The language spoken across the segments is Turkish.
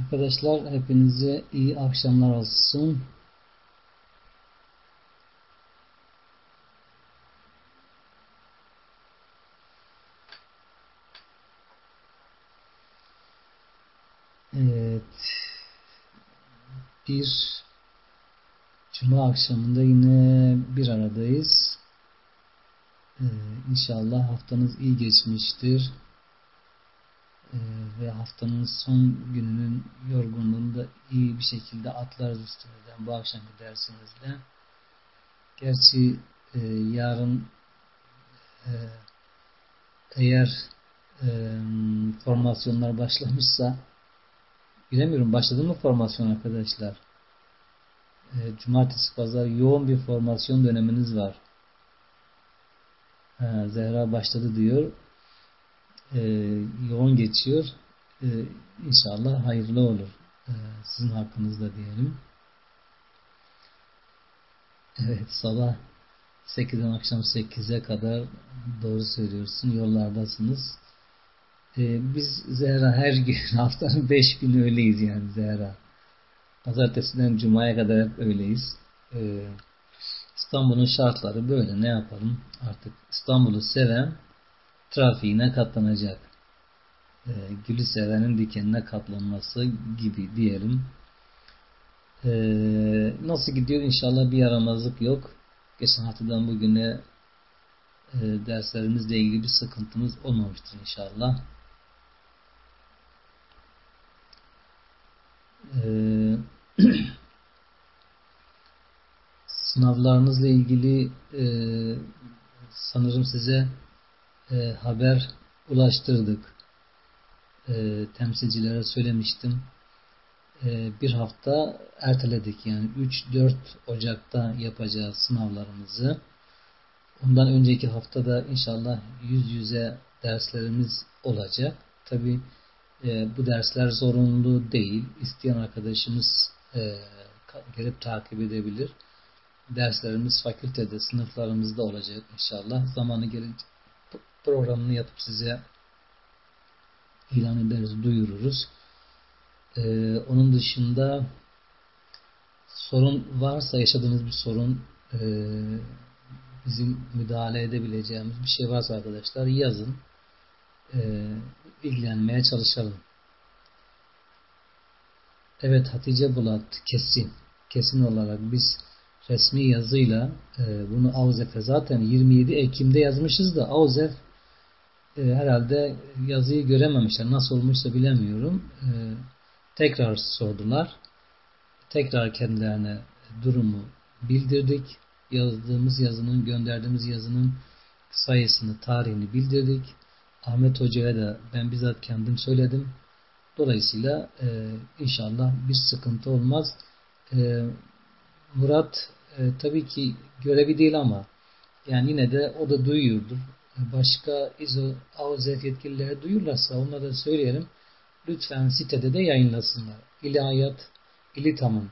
Arkadaşlar hepinize iyi akşamlar olsun. Evet. Bir Cuma akşamında yine bir aradayız. Ee, inşallah haftanız iyi geçmiştir. Ee, ve haftanın son gününün yorgunluğunu da iyi bir şekilde atlarız üstümüzden bu akşamki dersimizle. Gerçi e, yarın e, eğer e, formasyonlar başlamışsa bilemiyorum başladı mı formasyon arkadaşlar? E, cumartesi pazar yoğun bir formasyon döneminiz var. Ha, Zehra başladı diyor e, yoğun geçiyor. E, inşallah hayırlı olur. E, sizin hakkınızda diyelim. Evet sabah 8'den akşam 8'e kadar doğru söylüyorsun. Yollardasınız. Ee, biz Zehra her gün haftanın 5 günü öyleyiz yani Zehra. Pazartesiden Cuma'ya kadar hep öyleyiz. Ee, İstanbul'un şartları böyle ne yapalım artık İstanbul'u seven trafiğine katlanacak. E, gülü sevenin dikenine katlanması gibi diyelim. E, nasıl gidiyor? İnşallah bir yaramazlık yok. Geçen haftadan bugüne e, derslerimizle ilgili bir sıkıntımız olmamıştır inşallah. Eee sınavlarınızla ilgili e, sanırım size e, haber ulaştırdık. E, temsilcilere söylemiştim. E, bir hafta erteledik. Yani 3-4 Ocak'ta yapacağız sınavlarımızı. Ondan önceki haftada inşallah yüz yüze derslerimiz olacak. Tabi e, bu dersler zorunlu değil. İsteyen arkadaşımız e, gelip takip edebilir. Derslerimiz fakültede, sınıflarımızda olacak inşallah. Zamanı gelince programını yapıp size ilan ederiz, duyururuz. Ee, onun dışında sorun varsa yaşadığınız bir sorun e, bizim müdahale edebileceğimiz bir şey varsa arkadaşlar yazın. E, ilgilenmeye çalışalım. Evet Hatice Bulat kesin kesin olarak biz resmi yazıyla e, bunu Avzef'e zaten 27 Ekim'de yazmışız da Avzef e, herhalde yazıyı görememişler. Nasıl olmuşsa bilemiyorum. E, tekrar sordular. Tekrar kendilerine durumu bildirdik. Yazdığımız yazının, gönderdiğimiz yazının sayısını, tarihini bildirdik. Ahmet Hoca'ya da ben bizzat kendim söyledim. Dolayısıyla e, inşallah bir sıkıntı olmaz. E, Murat e, tabii ki görevi değil ama yani yine de o da duyuyordur başka ISO AOZF yetkilileri duyurlarsa onlara da söyleyelim. Lütfen sitede de yayınlasınlar. İlahiyat İlitam'ın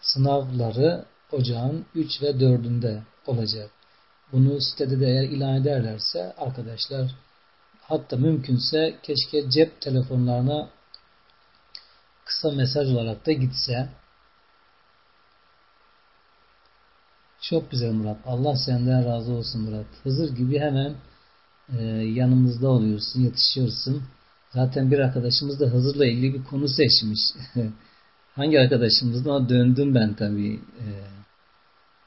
sınavları ocağın 3 ve 4'ünde olacak. Bunu sitede de eğer ilan ederlerse arkadaşlar hatta mümkünse keşke cep telefonlarına kısa mesaj olarak da gitse Çok güzel Murat. Allah senden razı olsun Murat. Hızır gibi hemen e, yanımızda oluyorsun, yetişiyorsun. Zaten bir arkadaşımız da Hızır'la ilgili bir konu seçmiş. Hangi arkadaşımızdan döndüm ben tabii. E,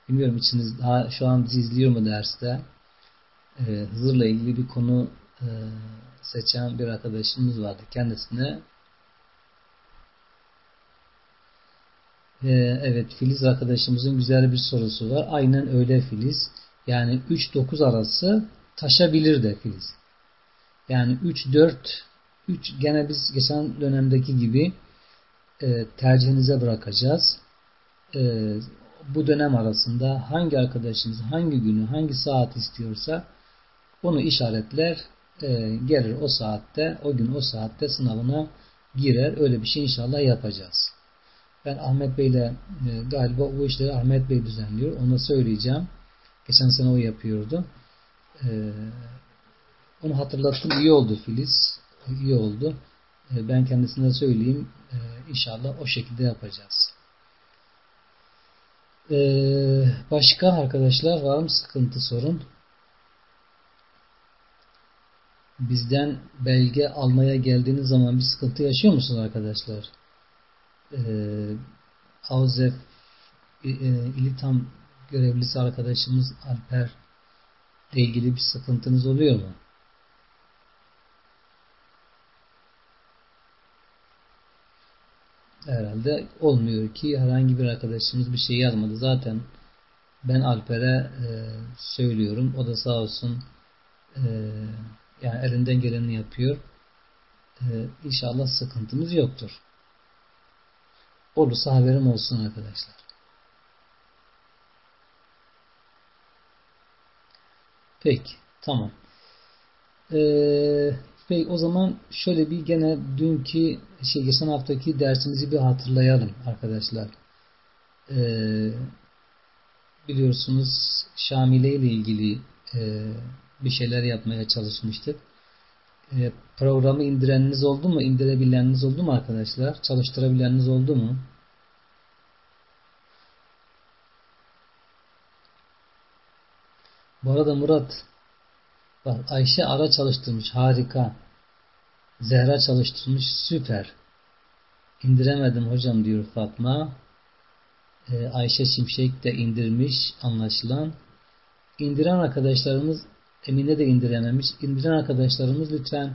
bilmiyorum içiniz daha şu an izliyor mu derste. E, Hızır'la ilgili bir konu e, seçen bir arkadaşımız vardı. Kendisine Ee, evet Filiz arkadaşımızın güzel bir sorusu var. Aynen öyle Filiz. Yani 3-9 arası taşabilir de Filiz. Yani 3-4 3 gene biz geçen dönemdeki gibi e, tercihinize bırakacağız. E, bu dönem arasında hangi arkadaşınız hangi günü hangi saat istiyorsa onu işaretler e, gelir o saatte o gün o saatte sınavına girer. Öyle bir şey inşallah yapacağız. Ben Ahmet Bey ile e, galiba bu işleri Ahmet Bey düzenliyor. Ona söyleyeceğim. Geçen sene o yapıyordu. E, onu hatırlattım. İyi oldu Filiz. İyi oldu. E, ben kendisine söyleyeyim. E, inşallah o şekilde yapacağız. E, başka arkadaşlar var mı sıkıntı sorun? Bizden belge almaya geldiğiniz zaman bir sıkıntı yaşıyor musunuz arkadaşlar? E, Avzef e, İlitam görevlisi arkadaşımız Alper ilgili bir sıkıntınız oluyor mu? herhalde olmuyor ki herhangi bir arkadaşımız bir şey yazmadı. Zaten ben Alper'e e, söylüyorum. O da sağ olsun e, yani elinden geleni yapıyor. E, inşallah sıkıntımız yoktur. Olursa haberim olsun arkadaşlar. Peki. Tamam. Ee, Peki o zaman şöyle bir gene dünkü şey geçen haftaki dersimizi bir hatırlayalım arkadaşlar. Ee, biliyorsunuz Şamile ile ilgili e, bir şeyler yapmaya çalışmıştık. E, programı indireniniz oldu mu? İndirebileniniz oldu mu arkadaşlar? Çalıştırabileniniz oldu mu? Bu arada Murat Bak Ayşe ara çalıştırmış. Harika. Zehra çalıştırmış. Süper. İndiremedim hocam diyor Fatma. Ee, Ayşe Şimşek de indirmiş anlaşılan. İndiren arkadaşlarımız Emine de indirememiş. İndiren arkadaşlarımız lütfen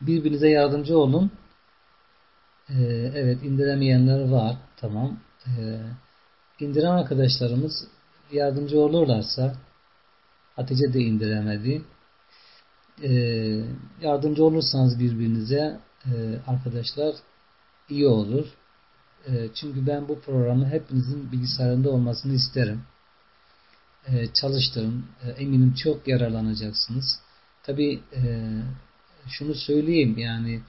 birbirinize yardımcı olun. Ee, evet indiremeyenler var. Tamam. Ee, indiren arkadaşlarımız yardımcı olurlarsa Hatice de indiremedi e, yardımcı olursanız birbirinize e, arkadaşlar iyi olur. E, çünkü ben bu programı hepinizin bilgisayarında olmasını isterim. E, çalıştırın. E, eminim çok yararlanacaksınız. Tabi e, şunu söyleyeyim yani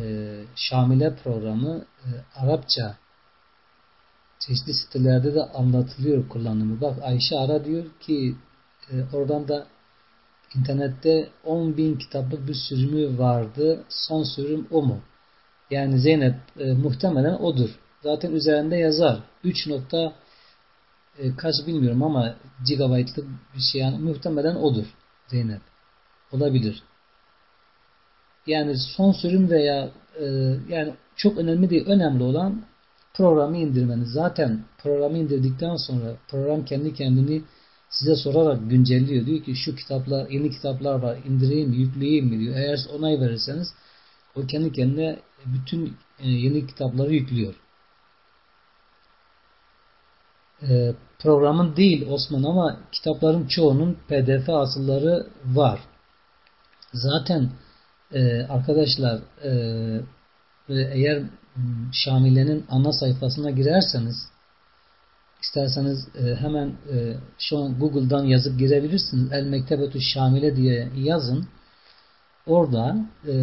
e, Şamile programı e, Arapça çeşitli sitelerde de anlatılıyor kullanımı. Bak Ayşe Ara diyor ki e, oradan da İnternette 10 bin kitaplık bir sürümü vardı. Son sürüm o mu? Yani Zeynep e, muhtemelen odur. Zaten üzerinde yazar. 3 nokta e, kaç bilmiyorum ama gigabaytlık bir şey yani muhtemelen odur Zeynep. Olabilir. Yani son sürüm veya e, yani çok önemli değil. Önemli olan programı indirmeniz. Zaten programı indirdikten sonra program kendi kendini size sorarak güncelliyor. Diyor ki şu kitaplar, yeni kitaplar var indireyim yükleyeyim mi diyor. Eğer onay verirseniz o kendi kendine bütün e, yeni kitapları yüklüyor. E, programın değil Osman ama kitapların çoğunun pdf asılları var. Zaten e, arkadaşlar eğer Şamile'nin ana sayfasına girerseniz İsterseniz e, hemen e, şu an Google'dan yazıp girebilirsiniz. El Mektebetü Şamile diye yazın. Orada e,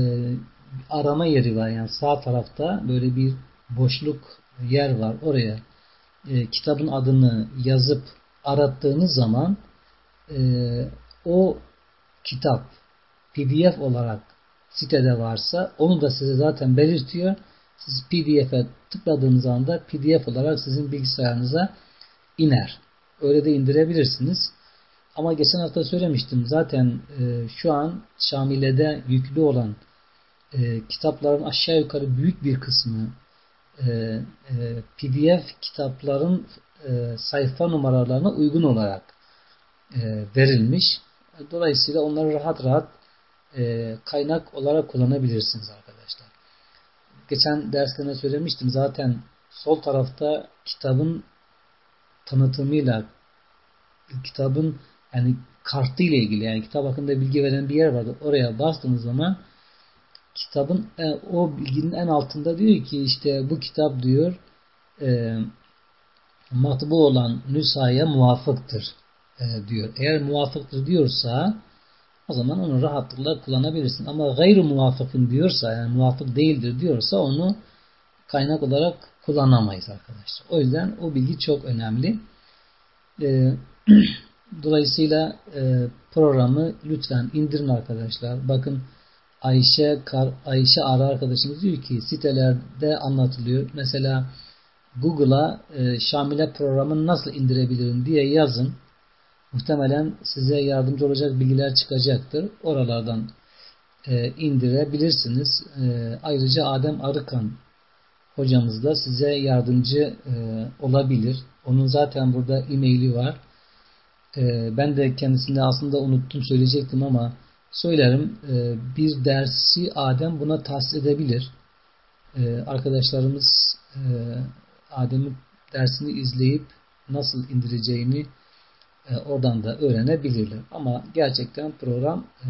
arama yeri var. Yani sağ tarafta böyle bir boşluk yer var. Oraya kitabın adını yazıp arattığınız zaman o kitap PDF olarak sitede varsa onu da size zaten belirtiyor. Siz PDF'e tıkladığınız anda PDF olarak sizin bilgisayarınıza iner. Öyle de indirebilirsiniz. Ama geçen hafta söylemiştim. Zaten e, şu an Şamile'de yüklü olan e, kitapların aşağı yukarı büyük bir kısmı e, e, PDF kitapların e, sayfa numaralarına uygun olarak e, verilmiş. Dolayısıyla onları rahat rahat e, kaynak olarak kullanabilirsiniz arkadaşlar. Geçen derslerine söylemiştim. Zaten sol tarafta kitabın tanıtımıyla kitabın yani kartı ile ilgili yani kitap hakkında bilgi veren bir yer vardı. Oraya bastığınız zaman kitabın e, o bilginin en altında diyor ki işte bu kitap diyor e, matbu olan nüshaya muvafıktır e, diyor. Eğer muvafıktır diyorsa o zaman onu rahatlıkla kullanabilirsin. Ama gayrı muvafıkın diyorsa yani muvafık değildir diyorsa onu kaynak olarak kullanamayız arkadaşlar. O yüzden o bilgi çok önemli. E, dolayısıyla e, programı lütfen indirin arkadaşlar. Bakın Ayşe Kar, Ayşe Ara arkadaşımız diyor ki sitelerde anlatılıyor. Mesela Google'a e, Şamile programını nasıl indirebilirim diye yazın. Muhtemelen size yardımcı olacak bilgiler çıkacaktır. Oralardan e, indirebilirsiniz. E, ayrıca Adem Arıkan hocamız da size yardımcı e, olabilir. Onun zaten burada e-maili var. E, ben de kendisinde aslında unuttum söyleyecektim ama söylerim. E, bir dersi Adem buna tahsis edebilir. E, arkadaşlarımız e, Adem'in dersini izleyip nasıl indireceğini e, oradan da öğrenebilirler. Ama gerçekten program e,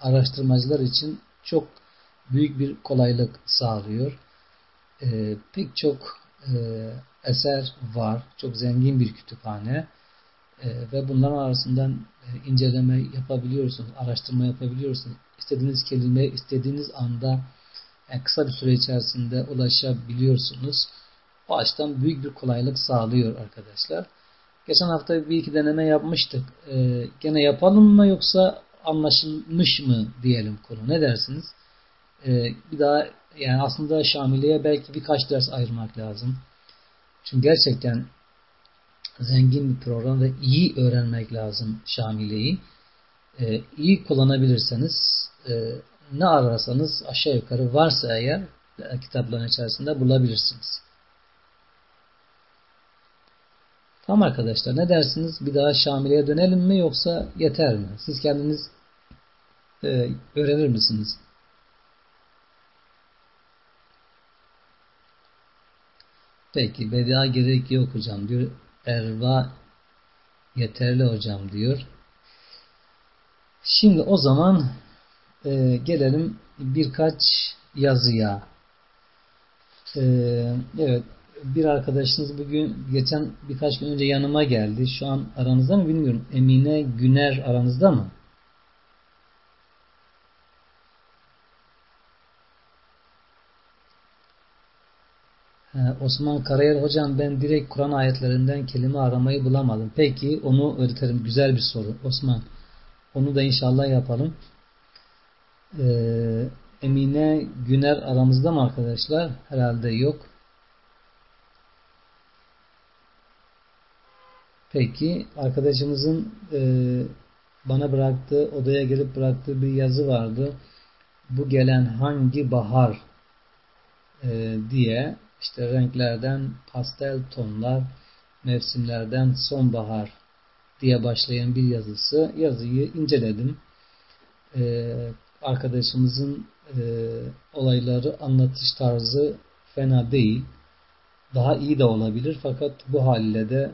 araştırmacılar için çok büyük bir kolaylık sağlıyor. E, pek çok e, eser var. Çok zengin bir kütüphane. E, ve bunların arasından e, inceleme yapabiliyorsunuz, araştırma yapabiliyorsunuz. İstediğiniz kelime istediğiniz anda yani kısa bir süre içerisinde ulaşabiliyorsunuz. O açıdan büyük bir kolaylık sağlıyor arkadaşlar. Geçen hafta bir iki deneme yapmıştık. Ee, gene yapalım mı yoksa anlaşılmış mı diyelim konu. Ne dersiniz? Ee, bir daha yani aslında Şamile'ye belki birkaç ders ayırmak lazım. Çünkü gerçekten zengin bir program ve iyi öğrenmek lazım Şamile'yi. Ee, iyi kullanabilirseniz e, ne ararsanız aşağı yukarı varsa eğer kitapların içerisinde bulabilirsiniz. Tamam arkadaşlar ne dersiniz? Bir daha Şamile'ye dönelim mi yoksa yeter mi? Siz kendiniz e, öğrenir misiniz? Peki Bedia gerek yok hocam diyor. Erva yeterli hocam diyor. Şimdi o zaman e, gelelim birkaç yazıya. E, evet bir arkadaşınız bugün geçen birkaç gün önce yanıma geldi. Şu an aranızda mı bilmiyorum. Emine Güner aranızda mı? Osman Karayel hocam ben direkt Kur'an ayetlerinden kelime aramayı bulamadım. Peki onu öğretirim. Güzel bir soru. Osman onu da inşallah yapalım. Ee, Emine Güner aramızda mı arkadaşlar? Herhalde yok. Peki arkadaşımızın e, bana bıraktığı, odaya gelip bıraktığı bir yazı vardı. Bu gelen hangi bahar e, diye işte renklerden pastel tonlar, mevsimlerden sonbahar diye başlayan bir yazısı. Yazıyı inceledim. E, arkadaşımızın e, olayları anlatış tarzı fena değil. Daha iyi de olabilir fakat bu haliyle de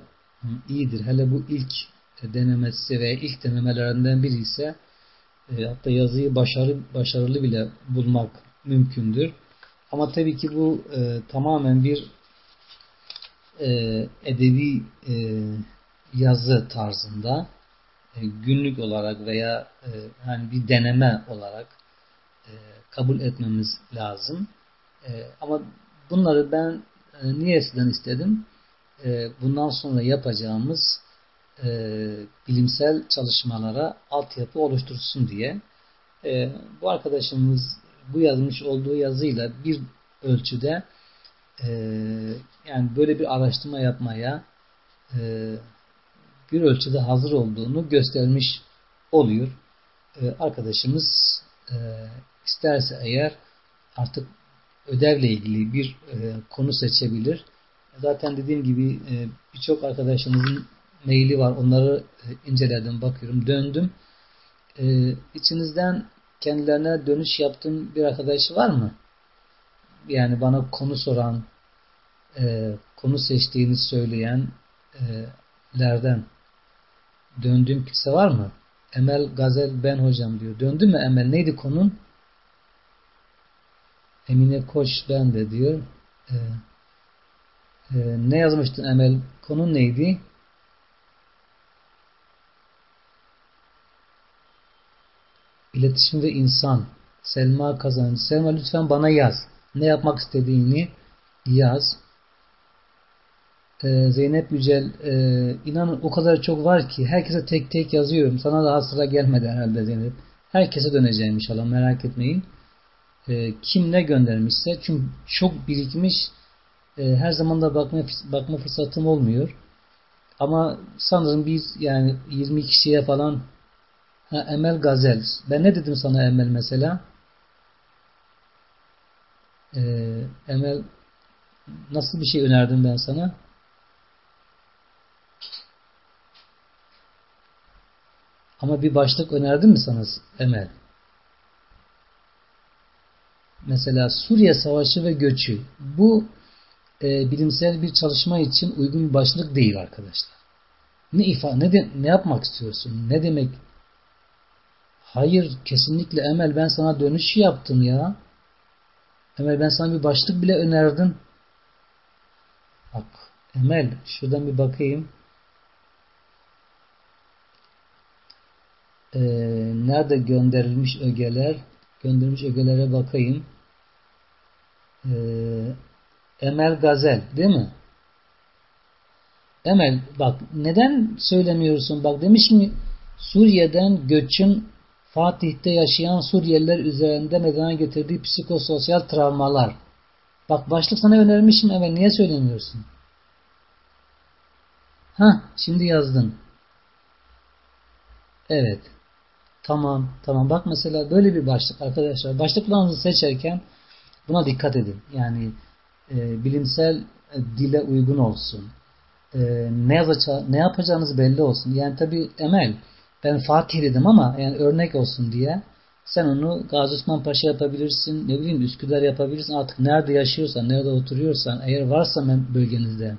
iyidir. Hele bu ilk denemesi ve ilk denemelerinden biri ise e, hatta yazıyı başarı, başarılı bile bulmak mümkündür. Ama tabii ki bu e, tamamen bir e, edebi e, yazı tarzında e, günlük olarak veya e, yani bir deneme olarak e, kabul etmemiz lazım. E, ama bunları ben e, niyesinden istedim? E, bundan sonra yapacağımız e, bilimsel çalışmalara altyapı oluştursun diye. E, bu arkadaşımız bu yazmış olduğu yazıyla bir ölçüde yani böyle bir araştırma yapmaya bir ölçüde hazır olduğunu göstermiş oluyor. arkadaşımız isterse eğer artık ödevle ilgili bir konu seçebilir Zaten dediğim gibi e, birçok arkadaşımızın maili var. Onları e, inceledim, bakıyorum, döndüm. E, içinizden kendilerine dönüş yaptığım bir arkadaş var mı? Yani bana konu soran, konu seçtiğini söyleyenlerden döndüğüm kimse var mı? Emel Gazel ben hocam diyor. Döndü mü Emel? Neydi konun? Emine Koç ben de diyor. Ee, ee, ne yazmıştın Emel? Konu neydi? İletişim ve insan. Selma Kazancı. Selma lütfen bana yaz. Ne yapmak istediğini yaz. Ee, Zeynep Yücel e, inanın o kadar çok var ki herkese tek tek yazıyorum. Sana daha sıra gelmedi herhalde Zeynep. Herkese döneceğim inşallah merak etmeyin. e, kim ne göndermişse çünkü çok birikmiş e, her zaman da bakma, bakma fırsatım olmuyor. Ama sanırım biz yani 20 kişiye falan ha, Emel Gazel. Ben ne dedim sana Emel mesela? Ee, Emel nasıl bir şey önerdim ben sana? Ama bir başlık önerdim mi sana Emel? Mesela Suriye Savaşı ve göçü. Bu e, bilimsel bir çalışma için uygun bir başlık değil arkadaşlar. Ne ifa ne de, ne yapmak istiyorsun? Ne demek? Hayır kesinlikle Emel ben sana dönüş yaptım ya. Emel ben sana bir başlık bile önerdim. Bak Emel şuradan bir bakayım. Ee, nerede gönderilmiş ögeler? Gönderilmiş ögelere bakayım. Ee, Emel Gazel değil mi? Emel bak neden söylemiyorsun? Bak demiş mi Suriye'den göçün Fatih'te yaşayan Suriyeliler üzerinde meydana getirdiği psikososyal travmalar. Bak başlık sana önermişim Emel niye söylemiyorsun? Ha şimdi yazdın. Evet. Tamam tamam bak mesela böyle bir başlık arkadaşlar. Başlıklarınızı seçerken buna dikkat edin. Yani e, bilimsel e, dile uygun olsun. E, ne yazacağı, ne yapacağınız belli olsun. Yani tabi Emel ben Fatih dedim ama yani örnek olsun diye sen onu Gazi Osman Paşa yapabilirsin, ne bileyim Üsküdar yapabilirsin. Artık nerede yaşıyorsan, nerede oturuyorsan, eğer varsa bölgenizde.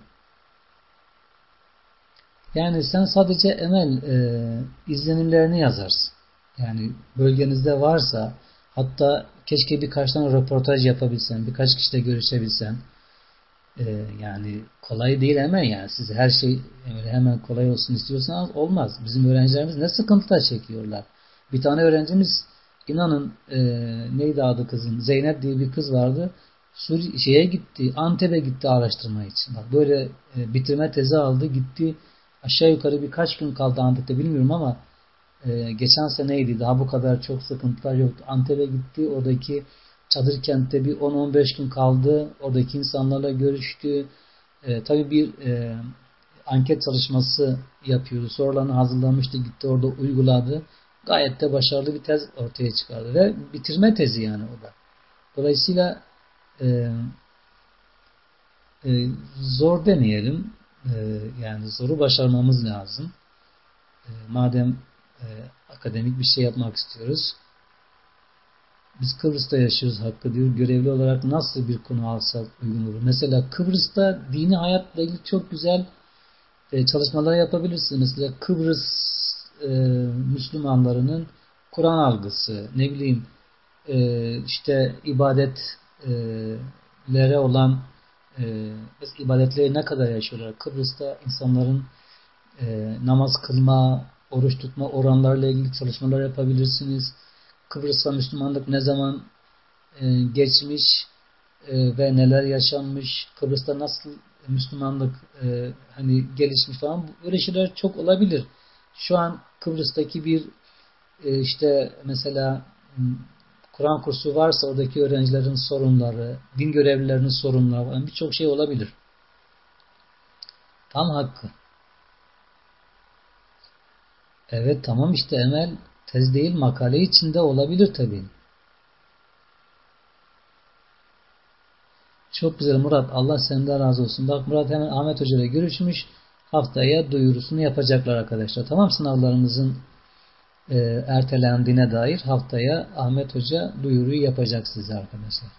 Yani sen sadece Emel e, izlenimlerini yazarsın. Yani bölgenizde varsa hatta keşke birkaç tane röportaj yapabilsen, birkaç kişiyle görüşebilsen. Ee, yani kolay değil hemen yani. Siz her şey hemen kolay olsun istiyorsanız olmaz. Bizim öğrencilerimiz ne sıkıntılar çekiyorlar. Bir tane öğrencimiz inanın e, neydi adı kızın? Zeynep diye bir kız vardı. Suri şeye gitti, Antep'e gitti araştırma için. Bak böyle e, bitirme tezi aldı, gitti. Aşağı yukarı birkaç gün kaldı Antep'te bilmiyorum ama e, geçen seneydi. Daha bu kadar çok sıkıntılar yoktu. Antep'e gitti. Oradaki çadır kentte bir 10-15 gün kaldı. Oradaki insanlarla görüştü. E, tabii bir e, anket çalışması yapıyordu. Sorularını hazırlamıştı. Gitti orada uyguladı. Gayet de başarılı bir tez ortaya çıkardı. Ve bitirme tezi yani o da. Dolayısıyla e, e, zor demeyelim. E, yani zoru başarmamız lazım. E, madem e, akademik bir şey yapmak istiyoruz. Biz Kıbrıs'ta yaşıyoruz hakkı diyor. Görevli olarak nasıl bir konu alsak uygun olur? Mesela Kıbrıs'ta dini hayatla ilgili çok güzel e, çalışmalar yapabilirsiniz. Mesela Kıbrıs e, Müslümanlarının Kur'an algısı, ne bileyim e, işte ibadetlere olan e, ibadetleri ne kadar yaşıyorlar? Kıbrıs'ta insanların e, namaz kılma, oruç tutma oranlarla ilgili çalışmalar yapabilirsiniz. Kıbrıs'ta Müslümanlık ne zaman e, geçmiş e, ve neler yaşanmış, Kıbrıs'ta nasıl Müslümanlık e, hani gelişmiş falan böyle şeyler çok olabilir. Şu an Kıbrıs'taki bir işte mesela Kur'an kursu varsa oradaki öğrencilerin sorunları, din görevlilerinin sorunları birçok şey olabilir. Tam hakkı. Evet tamam işte Emel tez değil makale içinde olabilir tabii. Çok güzel Murat. Allah senden razı olsun. Bak Murat hemen Ahmet Hoca ile görüşmüş. Haftaya duyurusunu yapacaklar arkadaşlar. Tamam sınavlarımızın e, ertelendiğine dair haftaya Ahmet Hoca duyuruyu yapacak size arkadaşlar.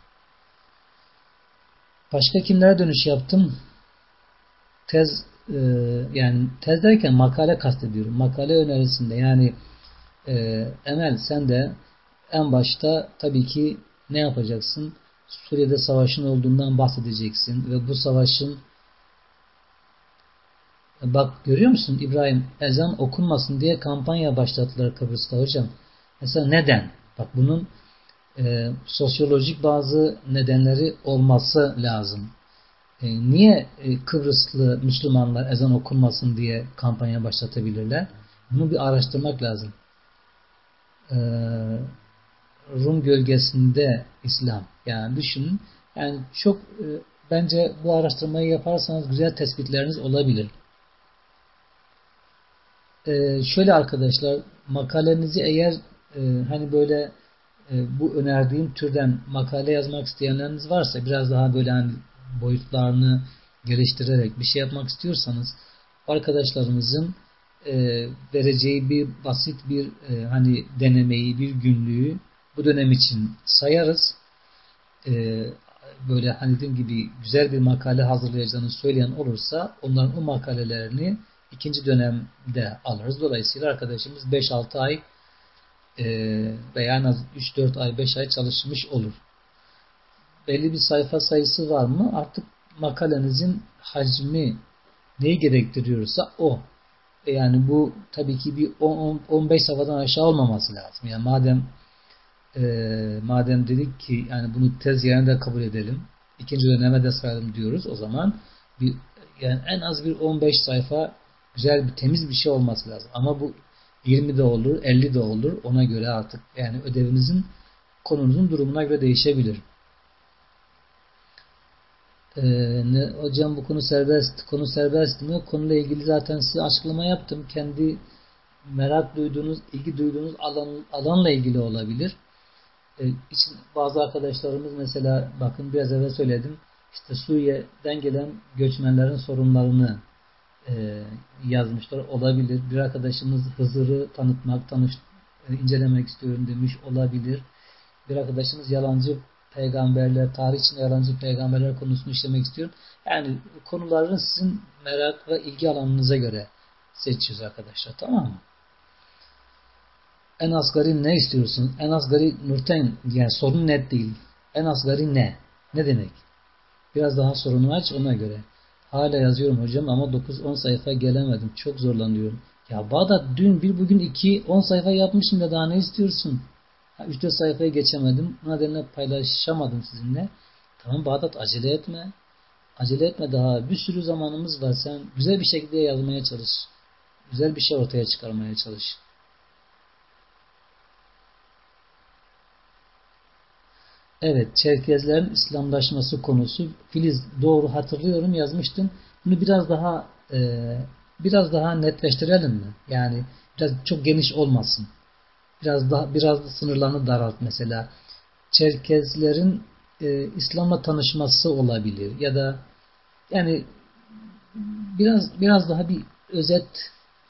Başka kimlere dönüş yaptım? Tez e, yani tez derken makale kastediyorum. Makale önerisinde yani e, Emel sen de en başta tabii ki ne yapacaksın? Suriye'de savaşın olduğundan bahsedeceksin ve bu savaşın bak görüyor musun İbrahim ezan okunmasın diye kampanya başlattılar Kıbrıs'ta hocam. Mesela neden? Bak bunun e, sosyolojik bazı nedenleri olması lazım. E, niye e, Kıbrıslı Müslümanlar ezan okunmasın diye kampanya başlatabilirler? Bunu bir araştırmak lazım. E, Rum gölgesinde İslam. Yani düşünün. Yani çok bence bu araştırmayı yaparsanız güzel tespitleriniz olabilir. Şöyle arkadaşlar makalenizi eğer hani böyle bu önerdiğim türden makale yazmak isteyenleriniz varsa biraz daha böyle hani boyutlarını geliştirerek bir şey yapmak istiyorsanız arkadaşlarımızın e, vereceği bir basit bir e, hani denemeyi, bir günlüğü bu dönem için sayarız. E, böyle hani dediğim gibi güzel bir makale hazırlayacağını söyleyen olursa onların o makalelerini ikinci dönemde alırız. Dolayısıyla arkadaşımız 5-6 ay e, veya en az 3-4 ay 5 ay çalışmış olur. Belli bir sayfa sayısı var mı? Artık makalenizin hacmi neyi gerektiriyorsa o. E, yani bu tabii ki bir 10, 15 sayfadan aşağı olmaması lazım. Yani madem e, madem dedik ki yani bunu tez yerine kabul edelim. ikinci döneme de sayalım diyoruz. O zaman bir yani en az bir 15 sayfa güzel bir temiz bir şey olması lazım. Ama bu 20 de olur, 50 de olur. Ona göre artık yani ödevinizin konunuzun durumuna göre değişebilir. Ee, ne, hocam bu konu serbest, konu serbest mi? Konuyla ilgili zaten size açıklama yaptım. Kendi merak duyduğunuz, ilgi duyduğunuz alan, alanla ilgili olabilir. Ee, için bazı arkadaşlarımız mesela bakın biraz evvel söyledim. İşte Suriye'den gelen göçmenlerin sorunlarını e, yazmışlar. Olabilir. Bir arkadaşımız Hızır'ı tanıtmak, tanış, e, incelemek istiyorum demiş. Olabilir. Bir arkadaşımız yalancı peygamberler, tarih içinde yalancı peygamberler konusunu işlemek istiyorum. Yani konuların sizin merak ve ilgi alanınıza göre seçiyoruz arkadaşlar. Tamam mı? En asgari ne istiyorsun? En asgari Nurten yani sorun net değil. En asgari ne? Ne demek? Biraz daha sorunu aç ona göre. Hala yazıyorum hocam ama 9-10 sayfa gelemedim. Çok zorlanıyorum. Ya Bağdat dün bir bugün iki 10 sayfa yapmışım da daha ne istiyorsun? 3-4 sayfaya geçemedim. Bu nedenle paylaşamadım sizinle. Tamam Bağdat acele etme. Acele etme daha. Bir sürü zamanımız var. Sen güzel bir şekilde yazmaya çalış. Güzel bir şey ortaya çıkarmaya çalış. Evet, Çerkezlerin İslamlaşması konusu. Filiz doğru hatırlıyorum yazmıştım. Bunu biraz daha e, biraz daha netleştirelim mi? Yani biraz çok geniş olmasın. Biraz daha biraz da sınırlarını daralt mesela. Çerkezlerin e, İslam'la tanışması olabilir ya da yani biraz biraz daha bir özet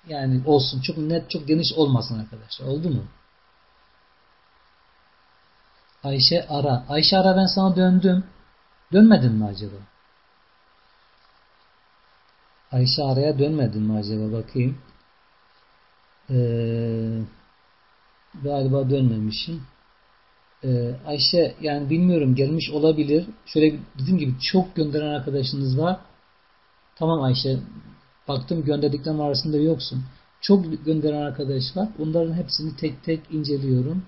yani olsun. Çok net, çok geniş olmasın arkadaşlar. Oldu mu? Ayşe ara. Ayşe ara ben sana döndüm. Dönmedin mi acaba? Ayşe araya dönmedin mi acaba? Bakayım. Ee, galiba dönmemişim. Ee, Ayşe yani bilmiyorum gelmiş olabilir. Şöyle bizim gibi çok gönderen arkadaşınız var. Tamam Ayşe baktım gönderdiklerim arasında yoksun. Çok gönderen arkadaş var. Bunların hepsini tek tek inceliyorum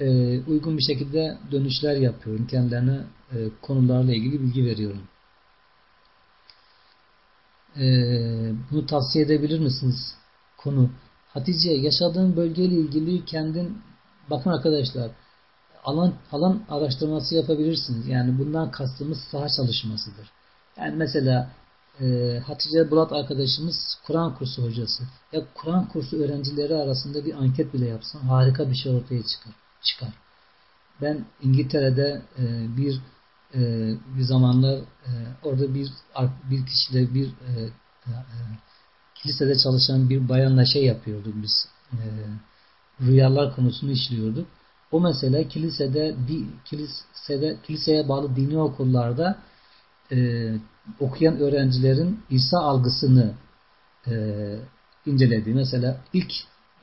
e, uygun bir şekilde dönüşler yapıyorum. Kendilerine e, konularla ilgili bilgi veriyorum. E, bunu tavsiye edebilir misiniz? Konu. Hatice yaşadığın bölgeyle ilgili kendin bakın arkadaşlar alan alan araştırması yapabilirsiniz. Yani bundan kastımız saha çalışmasıdır. Yani mesela e, Hatice Bulat arkadaşımız Kur'an kursu hocası. Ya Kur'an kursu öğrencileri arasında bir anket bile yapsan harika bir şey ortaya çıkar çıkar. Ben İngiltere'de e, bir e, bir zamanlar orada bir bir kişiyle bir kilisede çalışan bir bayanla şey yapıyorduk biz. E, rüyalar konusunu işliyorduk. O mesele kilisede di, kilisede kiliseye bağlı dini okullarda e, okuyan öğrencilerin İsa algısını e, inceledi. Mesela ilk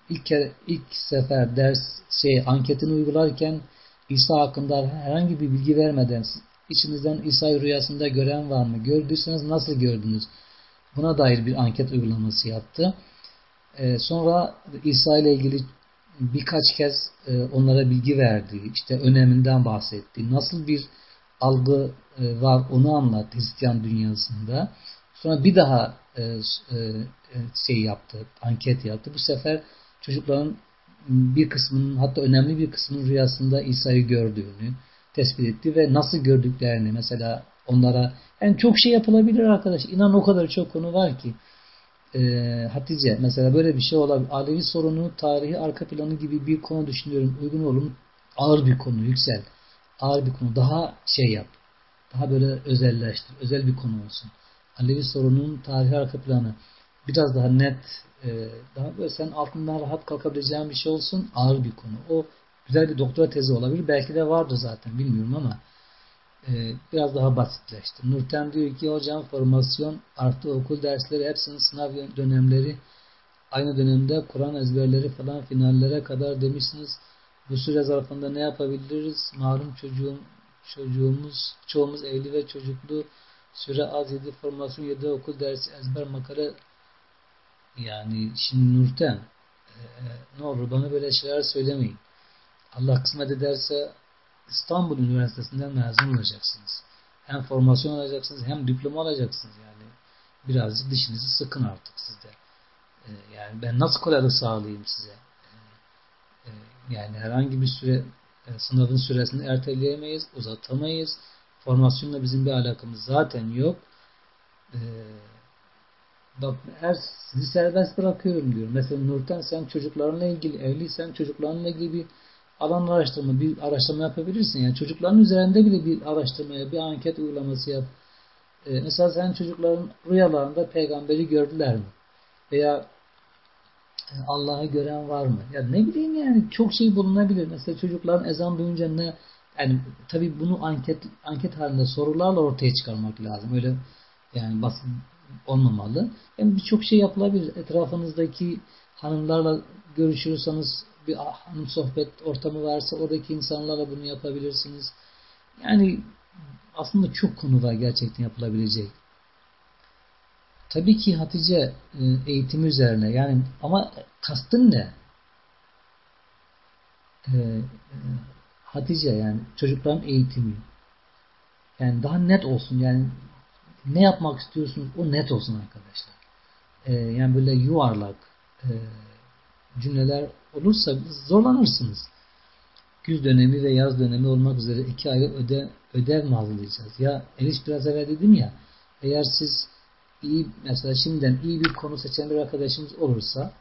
ilk kere, ilk sefer ders şey anketini uygularken İsa hakkında herhangi bir bilgi vermeden içinizden İsa'yı rüyasında gören var mı? Gördüyseniz nasıl gördünüz? Buna dair bir anket uygulaması yaptı. Ee, sonra İsa ile ilgili birkaç kez e, onlara bilgi verdi. İşte öneminden bahsetti. Nasıl bir algı e, var onu anlattı Hristiyan dünyasında. Sonra bir daha e, şey yaptı, anket yaptı. Bu sefer çocukların bir kısmının hatta önemli bir kısmının rüyasında İsa'yı gördüğünü tespit etti ve nasıl gördüklerini mesela onlara yani çok şey yapılabilir arkadaş. İnan o kadar çok konu var ki. Ee, Hatice mesela böyle bir şey olabilir. Alevi sorunu, tarihi arka planı gibi bir konu düşünüyorum. Uygun olun. Ağır bir konu. Yüksel. Ağır bir konu. Daha şey yap. Daha böyle özelleştir. Özel bir konu olsun. Alevi sorunun tarihi arka planı biraz daha net e, daha böyle sen altından rahat kalkabileceğin bir şey olsun. Ağır bir konu. O güzel bir doktora tezi olabilir. Belki de vardı zaten bilmiyorum ama biraz daha basitleşti. Nurten diyor ki hocam formasyon artı okul dersleri hepsinin sınav dönemleri aynı dönemde Kur'an ezberleri falan finallere kadar demişsiniz. Bu süre zarfında ne yapabiliriz? Malum çocuğum, çocuğumuz, çoğumuz evli ve çocuklu süre az yedi formasyon yedi okul dersi ezber makale yani şimdi Nurten e, ne olur bana böyle şeyler söylemeyin. Allah kısmet ederse İstanbul Üniversitesi'nden mezun olacaksınız. Hem formasyon alacaksınız hem diploma alacaksınız yani. Birazcık dişinizi sıkın artık sizde. E, yani ben nasıl kolaylık sağlayayım size? E, e, yani herhangi bir süre e, sınavın süresini erteleyemeyiz, uzatamayız. Formasyonla bizim bir alakamız zaten yok. E, bak her sizi serbest bırakıyorum diyor. Mesela Nurten sen çocuklarınla ilgili evliysen çocuklarınla ilgili bir alan araştırma, bir araştırma yapabilirsin. Yani çocukların üzerinde bile bir araştırmaya, bir anket uygulaması yap. Ee, mesela sen çocukların rüyalarında peygamberi gördüler mi? Veya e, Allah'ı gören var mı? Ya ne bileyim yani çok şey bulunabilir. Mesela çocukların ezan duyunca ne yani tabii bunu anket anket halinde sorularla ortaya çıkarmak lazım. Öyle yani basit olmamalı. Yani birçok şey yapılabilir. Etrafınızdaki hanımlarla görüşürseniz bir hanım sohbet ortamı varsa oradaki insanlarla bunu yapabilirsiniz. Yani aslında çok konu var gerçekten yapılabilecek. Tabii ki Hatice e, eğitimi üzerine yani ama kastın ne? Ee, e, Hatice yani çocukların eğitimi. Yani daha net olsun yani ne yapmak istiyorsunuz o net olsun arkadaşlar. Yani böyle yuvarlak e, cümleler olursa zorlanırsınız. Güz dönemi ve yaz dönemi olmak üzere iki ayrı öde, ödev mi hazırlayacağız? Ya Eliş biraz evvel dedim ya eğer siz iyi mesela şimdiden iyi bir konu seçen bir arkadaşımız olursa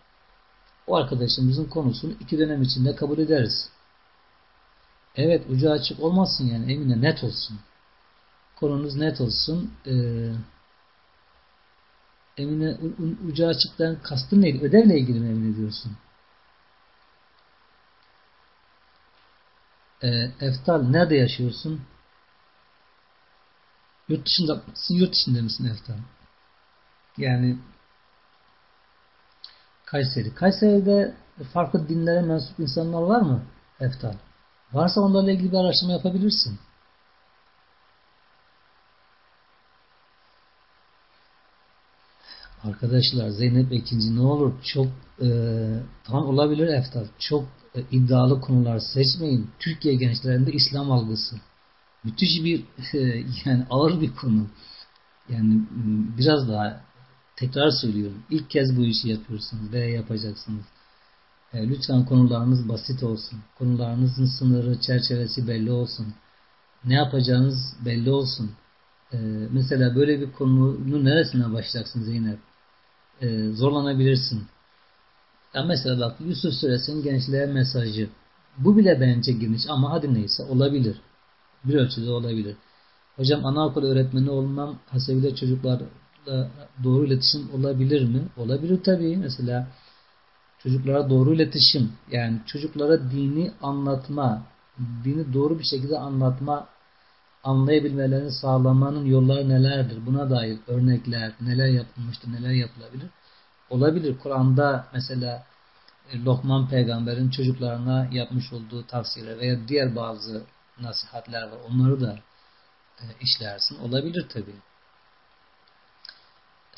o arkadaşımızın konusunu iki dönem içinde kabul ederiz. Evet ucu açık olmasın yani emine net olsun. Konunuz net olsun. Ee, Emine ucu açıktan kastın neydi? Ödevle ilgili mi Emine diyorsun? Ee, Eftal nerede yaşıyorsun? Yurt dışında mısın? Yurt dışında mısın Eftal? Yani Kayseri. Kayseri'de farklı dinlere mensup insanlar var mı Eftal? Varsa onlarla ilgili bir araştırma yapabilirsin. Arkadaşlar Zeynep ikinci ne olur çok e, tamam olabilir Eftal çok e, iddialı konular seçmeyin. Türkiye gençlerinde İslam algısı müthiş bir e, yani ağır bir konu. Yani biraz daha tekrar söylüyorum. İlk kez bu işi yapıyorsunuz veya yapacaksınız. E, lütfen konularınız basit olsun. Konularınızın sınırı, çerçevesi belli olsun. Ne yapacağınız belli olsun. E, mesela böyle bir konunun neresine başlayacaksın Zeynep? e, zorlanabilirsin. Ya mesela bak Yusuf Suresinin gençliğe mesajı. Bu bile bence geniş ama hadi neyse olabilir. Bir ölçüde olabilir. Hocam anaokul öğretmeni olmam hasebiyle çocuklarla doğru iletişim olabilir mi? Olabilir tabii. Mesela çocuklara doğru iletişim yani çocuklara dini anlatma, dini doğru bir şekilde anlatma anlayabilmelerini sağlamanın yolları nelerdir? Buna dair örnekler, neler yapılmıştır, neler yapılabilir? Olabilir. Kur'an'da mesela e, Lokman peygamberin çocuklarına yapmış olduğu tavsiyeler veya diğer bazı nasihatler var. Onları da e, işlersin. Olabilir tabi.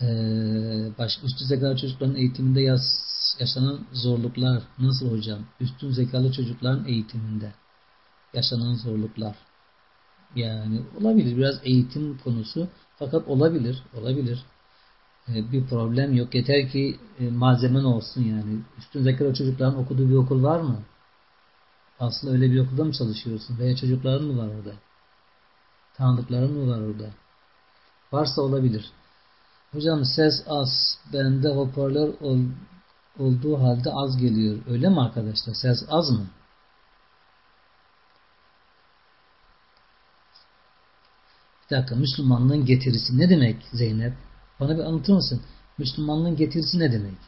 Ee, baş, üstün zekalı çocukların eğitiminde yaz, yaşanan zorluklar nasıl hocam? Üstün zekalı çocukların eğitiminde yaşanan zorluklar. Yani olabilir biraz eğitim konusu fakat olabilir olabilir. E, bir problem yok. Yeter ki e, malzemen olsun yani. Üstün zekalı çocukların okuduğu bir okul var mı? Aslında öyle bir okulda mı çalışıyorsun? Veya çocukların mı var orada? Tanıdıkların mı var orada? Varsa olabilir. Hocam ses az. Bende hoparlör ol, olduğu halde az geliyor. Öyle mi arkadaşlar? Ses az mı? Bir dakika. Müslümanlığın getirisi ne demek Zeynep? Bana bir anlatır mısın? Müslümanlığın getirisi ne demek?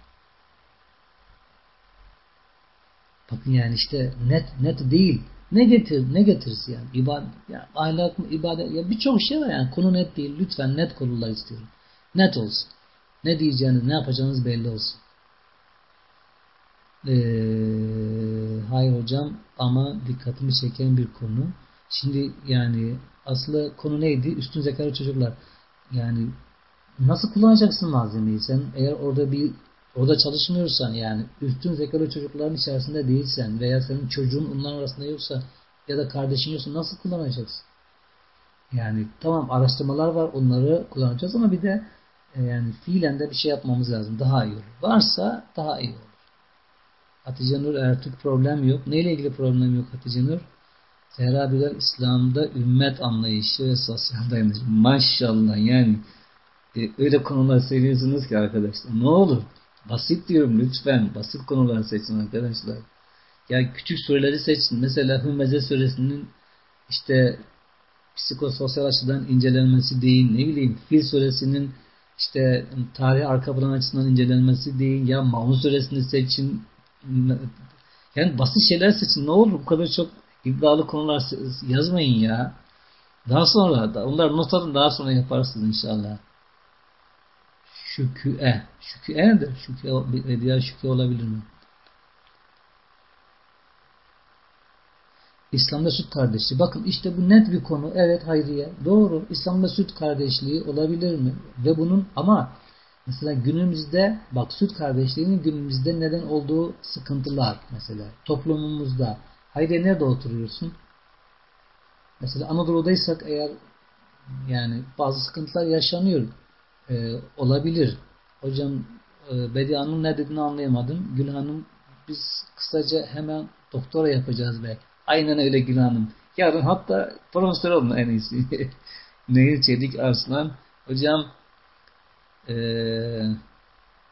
Bakın yani işte net net değil. Ne getir ne getirisi yani? İbadet, ya ahlak mı, ibadet ya birçok şey var yani. Konu net değil. Lütfen net konular istiyorum. Net olsun. Ne diyeceğiniz, ne yapacağınız belli olsun. Ee, hayır hocam ama dikkatimi çeken bir konu. Şimdi yani aslında konu neydi? Üstün zekalı çocuklar. Yani nasıl kullanacaksın malzemeyi sen? Eğer orada bir orada çalışmıyorsan yani üstün zekalı çocukların içerisinde değilsen veya senin çocuğun onların arasında yoksa ya da kardeşin yoksa nasıl kullanacaksın? Yani tamam araştırmalar var onları kullanacağız ama bir de e, yani fiilen de bir şey yapmamız lazım. Daha iyi olur. Varsa daha iyi olur. Hatice Nur Ertürk problem yok. Neyle ilgili problem yok Hatice Nur? Zehra Bilal İslam'da ümmet anlayışı ve sosyal dayanışma. Maşallah yani e, öyle konular seviyorsunuz ki arkadaşlar. Ne olur basit diyorum lütfen. Basit konular seçin arkadaşlar. Ya küçük sureleri seçin. Mesela Hümeze suresinin işte psikososyal açıdan incelenmesi değil. Ne bileyim Fil suresinin işte tarih arka plan açısından incelenmesi değil. Ya Maun suresini seçin. Yani basit şeyler seçin. Ne olur bu kadar çok iddialı konular yazmayın ya. Daha sonra da onlar not alın daha sonra yaparsınız inşallah. Şükü'e. Şükü'e nedir? Şükü'e ve diğer şükü'e olabilir mi? İslam'da süt kardeşliği. Bakın işte bu net bir konu. Evet hayriye. Doğru. İslam'da süt kardeşliği olabilir mi? Ve bunun ama mesela günümüzde bak süt kardeşliğinin günümüzde neden olduğu sıkıntılar mesela toplumumuzda. Hayriye nerede oturuyorsun? Mesela Anadolu'daysak eğer yani bazı sıkıntılar yaşanıyor. Ee, olabilir. Hocam e, Bedia'nın ne dediğini anlayamadım. Gül Hanım biz kısaca hemen doktora yapacağız belki. Aynen öyle Gül Hanım. Yarın hatta profesör olun en iyisi. Nehir Çelik Arslan. Hocam e,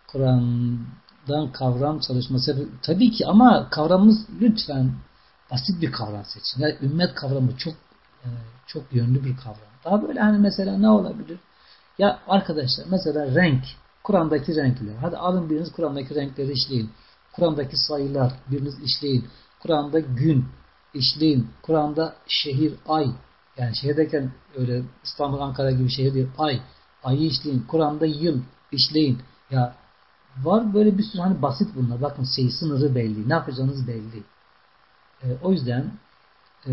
Kur'an'dan kavram çalışması tabii ki ama kavramımız lütfen basit bir kavram seçin. Yani ümmet kavramı çok e, çok yönlü bir kavram. Daha böyle hani mesela ne olabilir? Ya arkadaşlar mesela renk, Kur'an'daki renkler. Hadi alın biriniz Kur'an'daki renkleri işleyin. Kur'an'daki sayılar biriniz işleyin. Kur'an'da gün, işleyin. Kur'an'da şehir, ay. Yani şehirdeyken öyle İstanbul, Ankara gibi şehir değil. Ay. Ayı işleyin. Kur'an'da yıl işleyin. Ya var böyle bir sürü hani basit bunlar. Bakın şey sınırı belli. Ne yapacağınız belli. E, o yüzden e,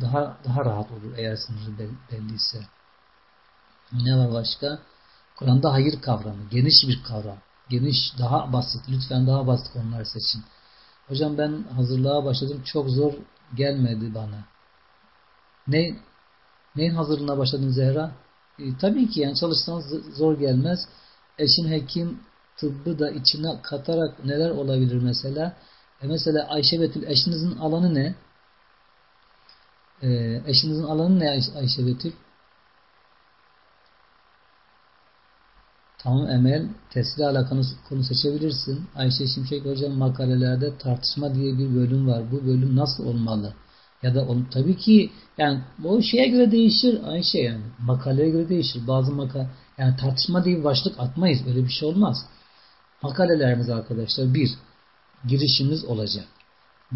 daha daha rahat olur eğer sınırı belliyse. Ne var başka? Kur'an'da hayır kavramı. Geniş bir kavram. Geniş, daha basit. Lütfen daha basit konular seçin. Hocam ben hazırlığa başladım. Çok zor gelmedi bana. Ne neyin hazırlığına başladın Zehra? E, tabii ki yani çalışsanız zor gelmez. Eşin hekim tıbbı da içine katarak neler olabilir mesela? E mesela Ayşe Betül eşinizin alanı ne? E, eşinizin alanı ne Ayşe Betül? Tamam Emel, Tesla alakalı konu seçebilirsin. Ayşe Şimşek Hocam makalelerde tartışma diye bir bölüm var. Bu bölüm nasıl olmalı? Ya da on, tabii ki yani o şeye göre değişir Ayşe yani. Makaleye göre değişir. Bazı makale yani tartışma diye bir başlık atmayız. Öyle bir şey olmaz. Makalelerimiz arkadaşlar bir girişimiz olacak.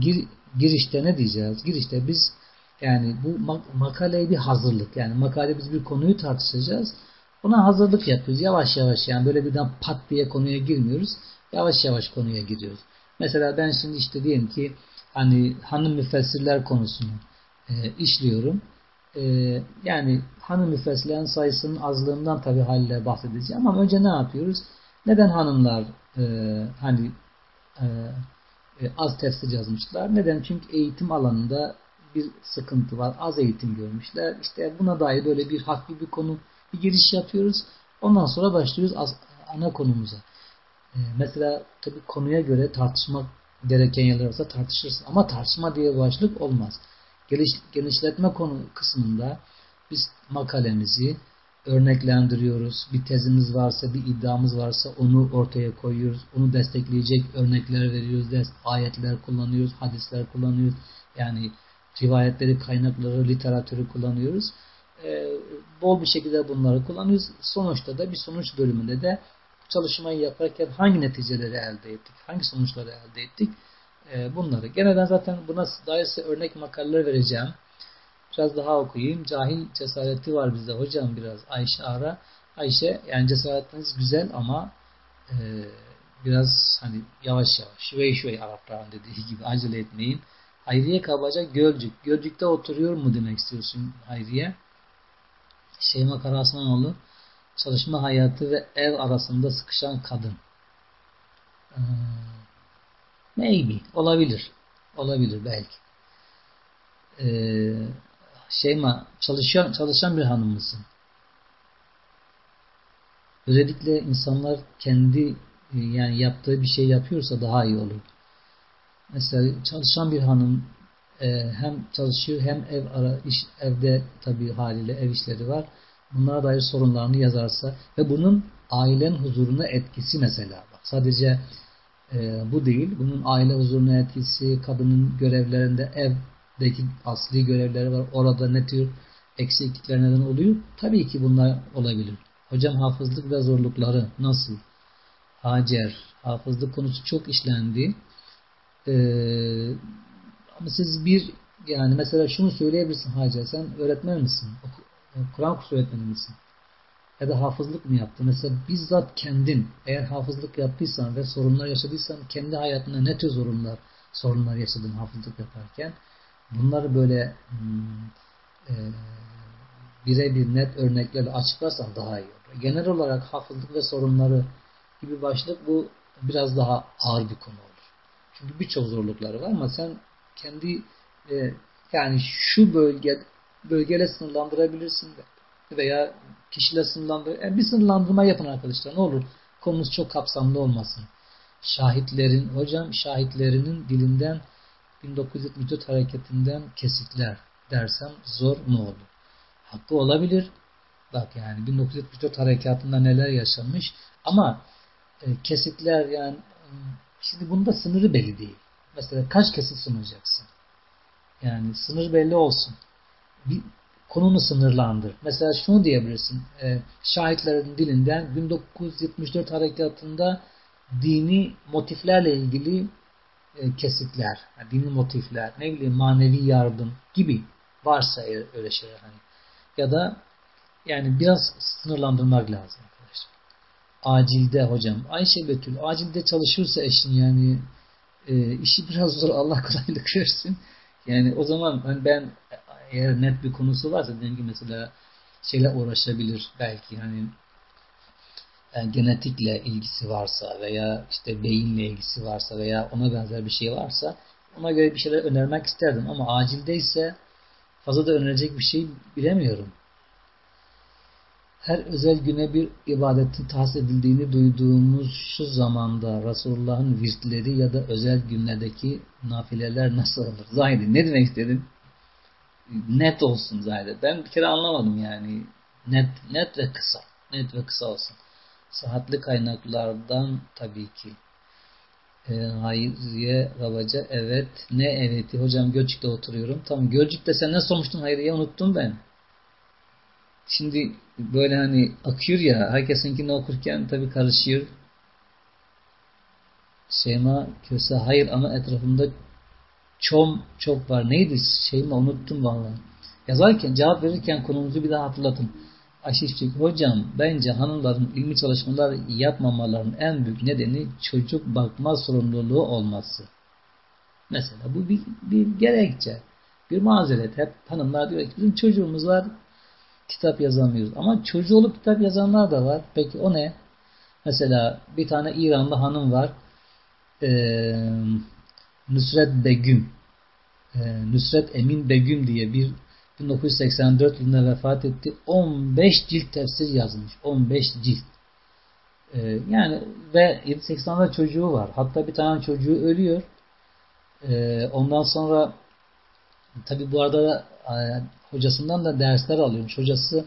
Gir, girişte ne diyeceğiz? Girişte biz yani bu makaleye bir hazırlık. Yani makale biz bir konuyu tartışacağız. Buna hazırlık yapıyoruz. Yavaş yavaş yani böyle birden pat diye konuya girmiyoruz. Yavaş yavaş konuya giriyoruz. Mesela ben şimdi işte diyelim ki hani hanım müfessirler konusunu e, işliyorum. E, yani hanım müfessirlerin sayısının azlığından tabi haliyle bahsedeceğim ama önce ne yapıyoruz? Neden hanımlar e, hani e, e, az tefsir yazmışlar? Neden? Çünkü eğitim alanında bir sıkıntı var. Az eğitim görmüşler. İşte buna dair böyle bir haklı bir konu bir giriş yapıyoruz. Ondan sonra başlıyoruz ana konumuza. E, mesela tabii konuya göre tartışmak gereken yerler varsa tartışırsın. Ama tartışma diye başlık olmaz. Geliş, genişletme konu kısmında biz makalemizi örneklendiriyoruz. Bir tezimiz varsa, bir iddiamız varsa onu ortaya koyuyoruz. Onu destekleyecek örnekler veriyoruz. Dest ayetler kullanıyoruz, hadisler kullanıyoruz. Yani rivayetleri, kaynakları, literatürü kullanıyoruz. Ee, bol bir şekilde bunları kullanıyoruz. Sonuçta da bir sonuç bölümünde de çalışmayı yaparken hangi neticeleri elde ettik, hangi sonuçları elde ettik e, bunları. Gene zaten buna dair size örnek makaleler vereceğim. Biraz daha okuyayım. Cahil cesareti var bizde hocam biraz. Ayşe Ara. Ayşe yani cesaretiniz güzel ama e, biraz hani yavaş yavaş şüvey şüvey Arapların dediği gibi acele etmeyin. Hayriye kabaca Gölcük. Gölcük'te oturuyor mu demek istiyorsun Hayriye? Şeyma Karasmanoğlu çalışma hayatı ve ev arasında sıkışan kadın. Ee, maybe. Olabilir. Olabilir belki. Ee, Şeyma çalışan, çalışan bir hanım mısın? Özellikle insanlar kendi yani yaptığı bir şey yapıyorsa daha iyi olur. Mesela çalışan bir hanım e, hem çalışıyor hem ev ara iş evde tabii haliyle ev işleri var. Bunlara dair sorunlarını yazarsa ve bunun ailen huzuruna etkisi mesela. Bak sadece e, bu değil bunun aile huzuruna etkisi kadının görevlerinde evdeki asli görevleri var orada ne tür eksiklikler neden oluyor? Tabii ki bunlar olabilir. Hocam hafızlık ve zorlukları nasıl? Hacer hafızlık konusu çok işlendi. Ee, siz bir yani mesela şunu söyleyebilirsin Hacer sen öğretmen misin Kur'an kursu öğretmeni misin? Ya da hafızlık mı yaptı? Mesela bizzat kendin eğer hafızlık yaptıysan ve sorunlar yaşadıysan kendi hayatında ne tür sorunlar sorunlar yaşadın hafızlık yaparken bunları böyle hmm, e, birebir net örneklerle açıklarsan daha iyi olur. Genel olarak hafızlık ve sorunları gibi başlık bu biraz daha ağır bir konu olur. Çünkü birçok zorlukları var ama sen kendi e, yani şu bölge bölgeyle sınırlandırabilirsin de. Veya kişiyle sınırlandır. Yani bir sınırlandırma yapın arkadaşlar. Ne olur konumuz çok kapsamlı olmasın. Şahitlerin, hocam şahitlerinin dilinden 1974 hareketinden kesitler dersem zor mu olur? Hakkı olabilir. Bak yani 1974 harekatında neler yaşanmış ama e, kesitler yani şimdi bunda sınırı belli değil. Mesela kaç kesit sunacaksın? Yani sınır belli olsun bir konunu sınırlandır. Mesela şunu diyebilirsin. E, şahitlerin dilinden 1974 harekatında dini motiflerle ilgili e, kesitler, yani dini motifler, ne bileyim manevi yardım gibi varsa öyle şeyler hani. Ya da yani biraz sınırlandırmak lazım arkadaşlar. Acilde hocam. Ayşe Betül acilde çalışırsa eşin yani e, işi biraz zor Allah kolaylık versin. Yani o zaman hani ben eğer net bir konusu varsa ki mesela şeyle uğraşabilir belki hani yani genetikle ilgisi varsa veya işte beyinle ilgisi varsa veya ona benzer bir şey varsa ona göre bir şeyler önermek isterdim ama acildeyse fazla da önerecek bir şey bilemiyorum. Her özel güne bir ibadetin tahsis edildiğini duyduğumuz şu zamanda Resulullah'ın virtleri ya da özel günlerdeki nafileler nasıl olur? Zahidi ne demek istedin? net olsun zaten. Ben bir kere anlamadım yani. Net, net ve kısa. Net ve kısa olsun. Sıhhatli kaynaklardan tabii ki. E, Hayriye Rabaca evet. Ne eveti? Hocam Gölcük'te oturuyorum. Tamam Gölcük'te sen ne sormuştun Hayriye? Unuttum ben. Şimdi böyle hani akıyor ya herkesinkini okurken tabii karışıyor. Şeyma Köse hayır ama etrafımda Çom çok var. Neydi? Şeyimi unuttum vallahi. Yazarken, cevap verirken konumuzu bir daha hatırlatın. Aşişçik hocam bence hanımların ilmi çalışmalar yapmamalarının en büyük nedeni çocuk bakma sorumluluğu olması. Mesela bu bir, bir gerekçe. Bir mazeret. Hep hanımlar diyor ki bizim çocuğumuz var kitap yazamıyoruz. Ama çocuğu olup kitap yazanlar da var. Peki o ne? Mesela bir tane İranlı hanım var. Eee Nusret Begüm e, Nusret Emin Begüm diye bir 1984 yılında vefat etti. 15 cilt tefsir yazmış. 15 cilt. E, yani ve 7-8 tane çocuğu var. Hatta bir tane çocuğu ölüyor. E, ondan sonra tabi bu arada hocasından da dersler alıyormuş. Hocası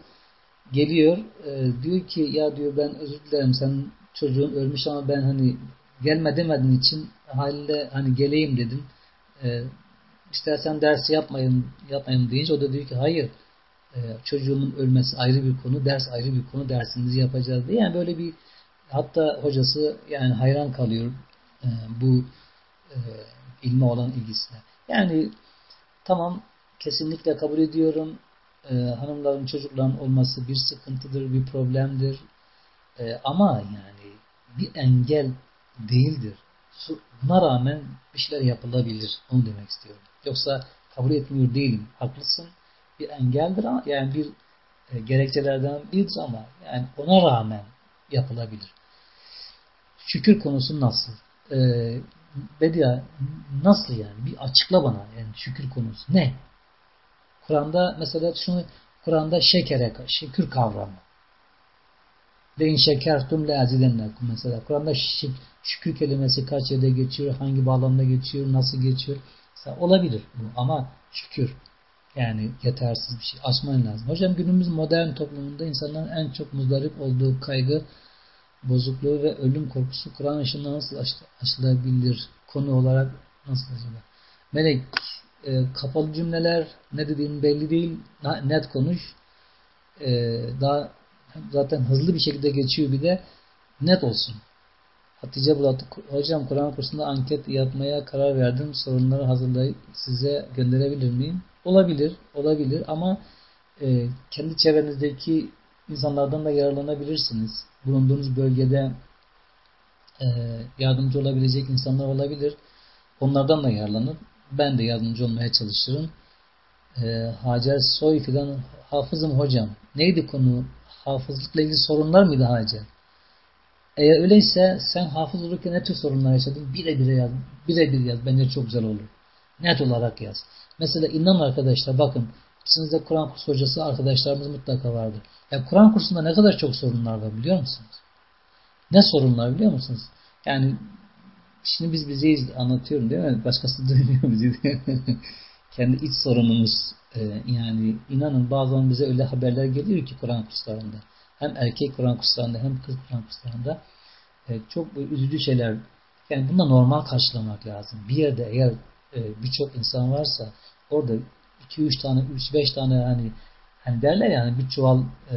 geliyor e, diyor ki ya diyor ben özür dilerim sen çocuğun ölmüş ama ben hani gelme demediğin için haliyle hani geleyim dedim. E, istersen dersi yapmayın yapmayın deyince o da diyor ki hayır e, çocuğumun ölmesi ayrı bir konu, ders ayrı bir konu, dersimizi yapacağız diye. Yani böyle bir hatta hocası yani hayran kalıyor e, bu e, ilme olan ilgisine. Yani tamam kesinlikle kabul ediyorum. E, hanımların çocukların olması bir sıkıntıdır, bir problemdir. E, ama yani bir engel değildir. Buna rağmen bir şeyler yapılabilir. Onu demek istiyorum. Yoksa kabul etmiyor değilim. Haklısın. Bir engeldir ama yani bir e, gerekçelerden biridir ama yani ona rağmen yapılabilir. Şükür konusu nasıl? E, Bedia nasıl yani? Bir açıkla bana yani şükür konusu. Ne? Kur'an'da mesela şunu Kur'an'da şekere, şükür kavramı. Ve in şekertum le azidennekum mesela. Kur'an'da şükür kelimesi kaç yerde geçiyor, hangi bağlamda geçiyor, nasıl geçiyor. Mesela olabilir bu ama şükür yani yetersiz bir şey. Açman lazım. Hocam günümüz modern toplumunda insanların en çok muzdarip olduğu kaygı bozukluğu ve ölüm korkusu Kur'an ışığında nasıl aşılabilir? Konu olarak nasıl acaba? Melek e, kapalı cümleler ne dediğin belli değil. Net konuş. E, daha zaten hızlı bir şekilde geçiyor bir de net olsun. Hatice Bulat hocam Kur'an kursunda anket yapmaya karar verdim. Sorunları hazırlayıp size gönderebilir miyim? Olabilir, olabilir ama e, kendi çevrenizdeki insanlardan da yararlanabilirsiniz. Bulunduğunuz bölgede e, yardımcı olabilecek insanlar olabilir. Onlardan da yararlanın. Ben de yardımcı olmaya çalışırım. E, Hacer Soyfi'den hafızım hocam. Neydi konu? Hafızlıkla ilgili sorunlar mıydı Hacer? Eğer öyleyse sen hafız olurken ne tür sorunlar yaşadın? Birebir yaz. Birebir yaz. Bence çok güzel olur. Net olarak yaz. Mesela inan arkadaşlar bakın içinizde Kur'an kursu hocası arkadaşlarımız mutlaka vardır. Ya Kur'an kursunda ne kadar çok sorunlar var biliyor musunuz? Ne sorunlar biliyor musunuz? Yani şimdi biz bizeyiz anlatıyorum değil mi? Başkası duymuyor bizi. Kendi iç sorunumuz e, yani inanın bazen bize öyle haberler geliyor ki Kur'an kurslarında. Hem erkek Kur'an kurslarında hem kız Kur'an kurslarında e, çok üzücü şeyler. Yani bunda normal karşılamak lazım. Bir yerde eğer e, birçok insan varsa orada 2-3 tane, 3-5 tane hani hani derler yani bir çuval e,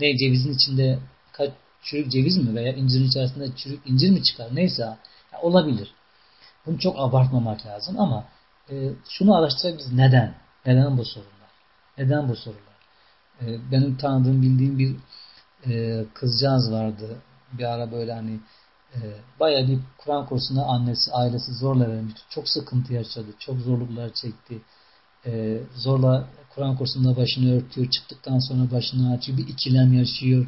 ne cevizin içinde çürük ceviz mi veya incirin içerisinde çürük incir mi çıkar neyse yani olabilir. Bunu çok abartmamak lazım ama e, şunu araştırabiliriz. Neden? Neden bu sorunlar? Neden bu sorular? E, benim tanıdığım bildiğim bir e, kızcağız vardı. Bir ara böyle hani e, bayağı bir Kur'an kursuna annesi, ailesi zorla vermişti. Çok sıkıntı yaşadı. Çok zorluklar çekti. E, zorla Kur'an kursunda başını örtüyor. Çıktıktan sonra başını açıyor. Bir ikilem yaşıyor.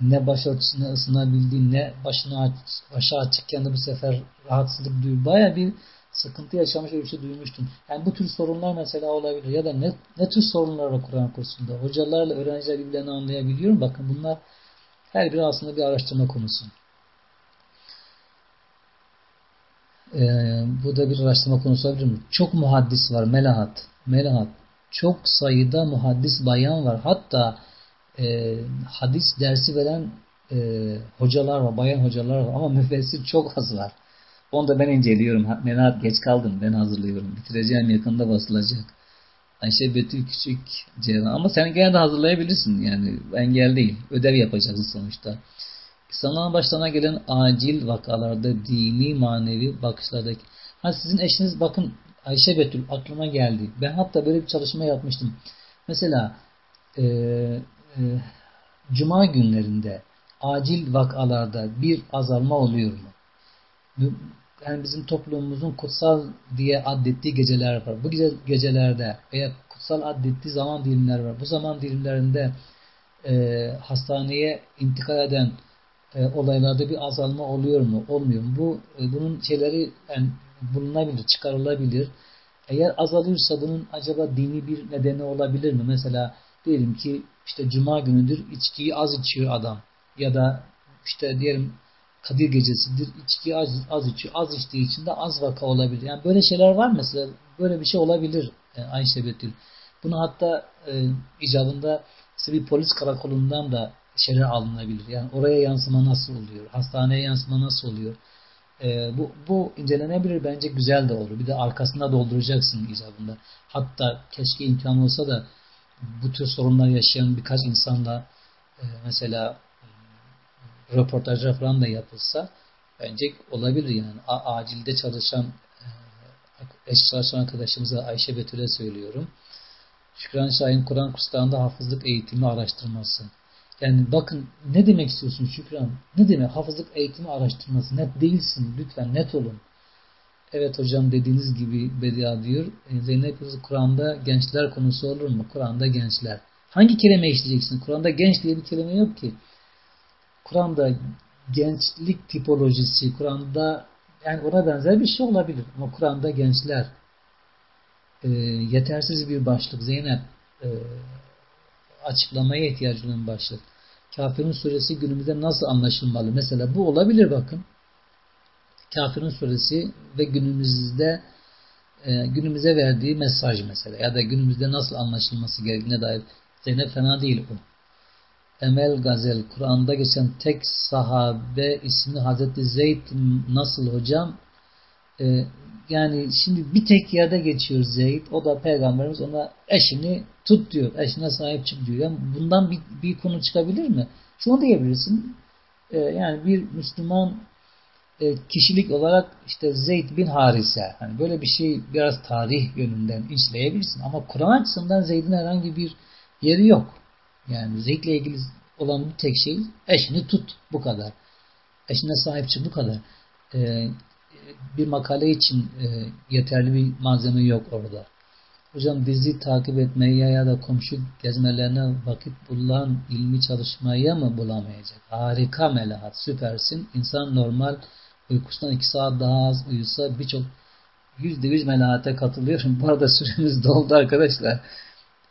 Ne başörtüsüne ısınabildi ne başını aç, başı açıkken de bu sefer rahatsızlık duyuyor. Baya bir sıkıntı yaşamış öyle bir şey duymuştum. Yani bu tür sorunlar mesela olabilir. Ya da ne, ne tür sorunlar var Kur'an kursunda? Hocalarla öğrenciler birbirlerini anlayabiliyor mu? Bakın bunlar her biri aslında bir araştırma konusu. Ee, bu da bir araştırma konusu olabilir mi? Çok muhaddis var. Melahat. Melahat. Çok sayıda muhaddis bayan var. Hatta e, hadis dersi veren e, hocalar var. Bayan hocalar var. Ama müfessir çok az var. Onu da ben inceliyorum. Melahat geç kaldım. Ben hazırlıyorum. Bitireceğim yakında basılacak. Ayşe Betül Küçük Ceylan. Ama sen gene de hazırlayabilirsin. Yani engel değil. Ödev yapacaksın sonuçta. İslam'dan başlarına gelen acil vakalarda dini manevi bakışlardaki ha sizin eşiniz bakın Ayşe Betül aklıma geldi. Ben hatta böyle bir çalışma yapmıştım. Mesela e, e, Cuma günlerinde acil vakalarda bir azalma oluyor mu? Yani bizim toplumumuzun kutsal diye addettiği geceler var. Bu gecelerde veya kutsal addettiği zaman dilimler var. Bu zaman dilimlerinde e, hastaneye intikal eden e, olaylarda bir azalma oluyor mu, olmuyor mu? Bu e, bunun şeyleri yani bulunabilir, çıkarılabilir. Eğer azalıyorsa bunun acaba dini bir nedeni olabilir mi? Mesela diyelim ki işte cuma günüdür içkiyi az içiyor adam ya da işte diyelim Kadir gecesidir. içki az, az içiyor. Az içtiği için de az vaka olabilir. Yani böyle şeyler var mesela. Böyle bir şey olabilir e, Ayşe Betül. Bunu hatta e, icabında işte bir polis karakolundan da şeyler alınabilir. Yani oraya yansıma nasıl oluyor? Hastaneye yansıma nasıl oluyor? E, bu, bu incelenebilir. Bence güzel de olur. Bir de arkasında dolduracaksın icabında. Hatta keşke imkan olsa da bu tür sorunlar yaşayan birkaç insanla e, mesela e, röportajlar falan da yapılsa bence olabilir yani. A, acilde çalışan e, eş çalışan arkadaşımıza Ayşe Betül'e söylüyorum. Şükran Şahin Kur'an kurslarında hafızlık eğitimi araştırması. Yani bakın ne demek istiyorsun Şükran? Ne demek hafızlık eğitimi araştırması? Net değilsin. Lütfen net olun. Evet hocam dediğiniz gibi Bedia diyor. E, Zeynep Kur'an'da gençler konusu olur mu? Kur'an'da gençler. Hangi kelime işleyeceksin? Kur'an'da genç diye bir kelime yok ki. Kur'an'da gençlik tipolojisi, Kur'an'da yani ona benzer bir şey olabilir. Ama Kur'an'da gençler e, yetersiz bir başlık. Zeynep e, açıklamaya ihtiyacı başlık. Kafirin suresi günümüzde nasıl anlaşılmalı? Mesela bu olabilir bakın. Kafirin suresi ve günümüzde e, günümüze verdiği mesaj mesela ya da günümüzde nasıl anlaşılması gerektiğine dair Zeynep fena değil o. Emel Gazel Kur'an'da geçen tek sahabe ismi Hazreti Zeyd nasıl hocam? Ee, yani şimdi bir tek yerde geçiyor Zeyd. O da peygamberimiz ona eşini tut diyor. Eşine sahip çık diyor. Yani bundan bir, bir konu çıkabilir mi? Şunu diyebilirsin. Ee, yani bir Müslüman e, kişilik olarak işte Zeyd bin Harise. Hani böyle bir şey biraz tarih yönünden işleyebilirsin. Ama Kur'an açısından Zeyd'in herhangi bir yeri yok. Yani Zeyd'le ilgili olan bir tek şey eşini tut. Bu kadar. Eşine sahip çık. Bu kadar. Ee, bir makale için e, yeterli bir malzeme yok orada. Hocam dizi takip etmeye ya da komşu gezmelerine vakit bulan ilmi çalışmaya mı bulamayacak? Harika melahat, süpersin. İnsan normal uykusundan iki saat daha az uyusa birçok yüzde yüz melahate katılıyorum. Bu arada süremiz doldu arkadaşlar.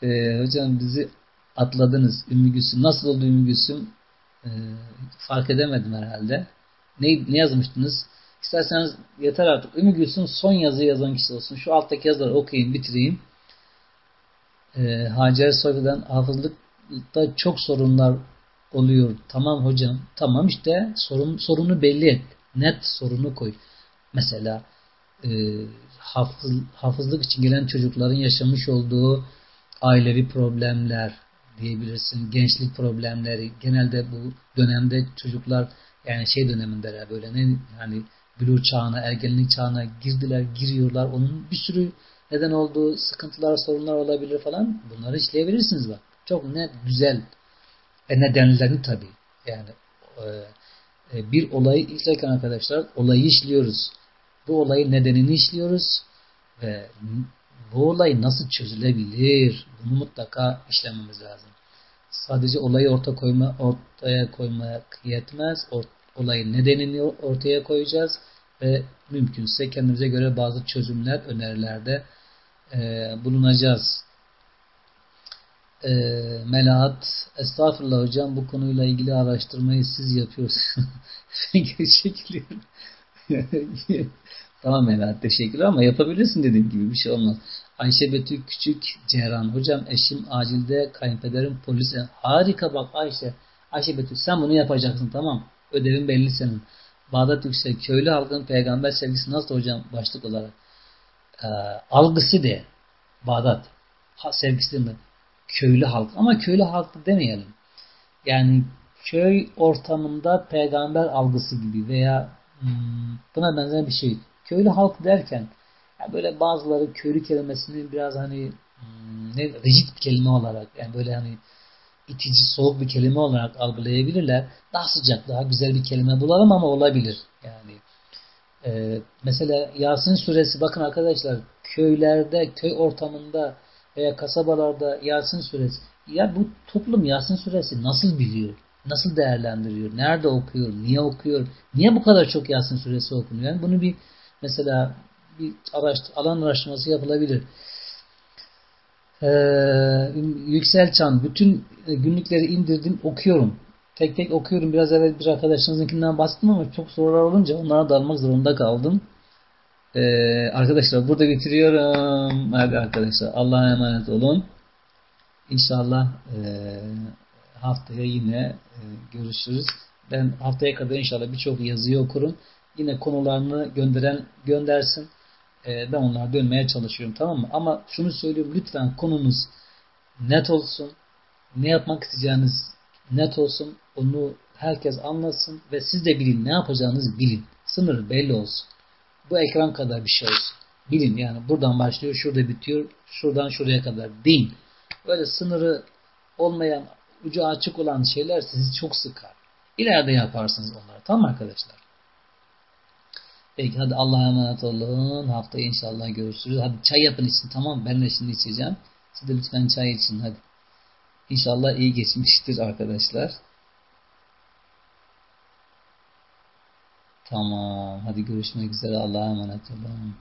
Ee, hocam bizi atladınız. Ümmü Gülsüm. Nasıl oldu Ümmü Gülsüm? Ee, fark edemedim herhalde. Ne, ne yazmıştınız? İsterseniz yeter artık. Ümmü Gülsüm son yazı yazan kişi olsun. Şu alttaki yazıları okuyayım, bitireyim. Ee, Hacer Soylu'dan hafızlıkta çok sorunlar oluyor. Tamam hocam. Tamam işte sorun, sorunu belli et. Net sorunu koy. Mesela e, hafız, hafızlık için gelen çocukların yaşamış olduğu ailevi problemler diyebilirsin. Gençlik problemleri. Genelde bu dönemde çocuklar yani şey dönemindeler böyle ne hani bülur çağına, ergenlik çağına girdiler, giriyorlar. Onun bir sürü neden olduğu sıkıntılar, sorunlar olabilir falan. Bunları işleyebilirsiniz bak. Çok net, güzel. Ve nedenlerini tabii. Yani e, e, bir olayı işlerken arkadaşlar olayı işliyoruz. Bu olayın nedenini işliyoruz ve bu olay nasıl çözülebilir? Bunu mutlaka işlememiz lazım. Sadece olayı orta koyma, ortaya koymak yetmez. Or, olayın nedenini ortaya koyacağız ve mümkünse kendimize göre bazı çözümler, önerilerde e, bulunacağız. E, Melahat, estağfurullah hocam bu konuyla ilgili araştırmayı siz yapıyorsunuz. Geri çekiliyorum. tamam Melahat teşekkürler ama yapabilirsin dediğim gibi bir şey olmaz. Ayşe Betül Küçük Ceyran. Hocam eşim acilde kayınpederim polis. Harika bak Ayşe. Ayşe Betül sen bunu yapacaksın tamam. Ödevin belli senin. Bağdat Yüksel köylü halkın peygamber sevgisi nasıl hocam başlık olarak? Ee, algısı de. Bağdat. Ha, sevgisi de köylü halk. Ama köylü halk demeyelim. Yani köy ortamında peygamber algısı gibi veya hmm, buna benzer bir şey. Köylü halk derken yani böyle bazıları köylü kelimesini biraz hani hmm, ne rigid bir kelime olarak yani böyle hani itici, soğuk bir kelime olarak algılayabilirler. Daha sıcak, daha güzel bir kelime bulalım ama olabilir. Yani e, mesela Yasin suresi bakın arkadaşlar köylerde, köy ortamında veya kasabalarda Yasin suresi ya bu toplum Yasin suresi nasıl biliyor? Nasıl değerlendiriyor? Nerede okuyor? Niye okuyor? Niye bu kadar çok Yasin suresi okunuyor? Yani bunu bir mesela bir araştır, alan araştırması yapılabilir. Ee, Yüksel Çan bütün günlükleri indirdim okuyorum. tek tek okuyorum. Biraz evvel bir arkadaşınızınkinden bahsettim ama çok sorular olunca onlara dalmak zorunda kaldım. Ee, arkadaşlar burada bitiriyorum. Hadi arkadaşlar Allah'a emanet olun. İnşallah e, haftaya yine e, görüşürüz. Ben haftaya kadar inşallah birçok yazıyı okurum. Yine konularını gönderen göndersin. E, ben onlara dönmeye çalışıyorum tamam mı? Ama şunu söylüyorum lütfen konunuz net olsun. Ne yapmak isteyeceğiniz net olsun. Onu herkes anlasın ve siz de bilin ne yapacağınızı bilin. Sınır belli olsun. Bu ekran kadar bir şey olsun. Bilin yani buradan başlıyor, şurada bitiyor, şuradan şuraya kadar değil. Böyle sınırı olmayan, ucu açık olan şeyler sizi çok sıkar. İleride yaparsınız onları. Tamam arkadaşlar? Peki hadi Allah'a emanet olun. Haftaya inşallah görüşürüz. Hadi çay yapın için tamam Ben de şimdi içeceğim. Siz de lütfen çay için hadi. İnşallah iyi geçmiştir arkadaşlar. Tamam. Hadi görüşmek üzere. Allah'a emanet olun.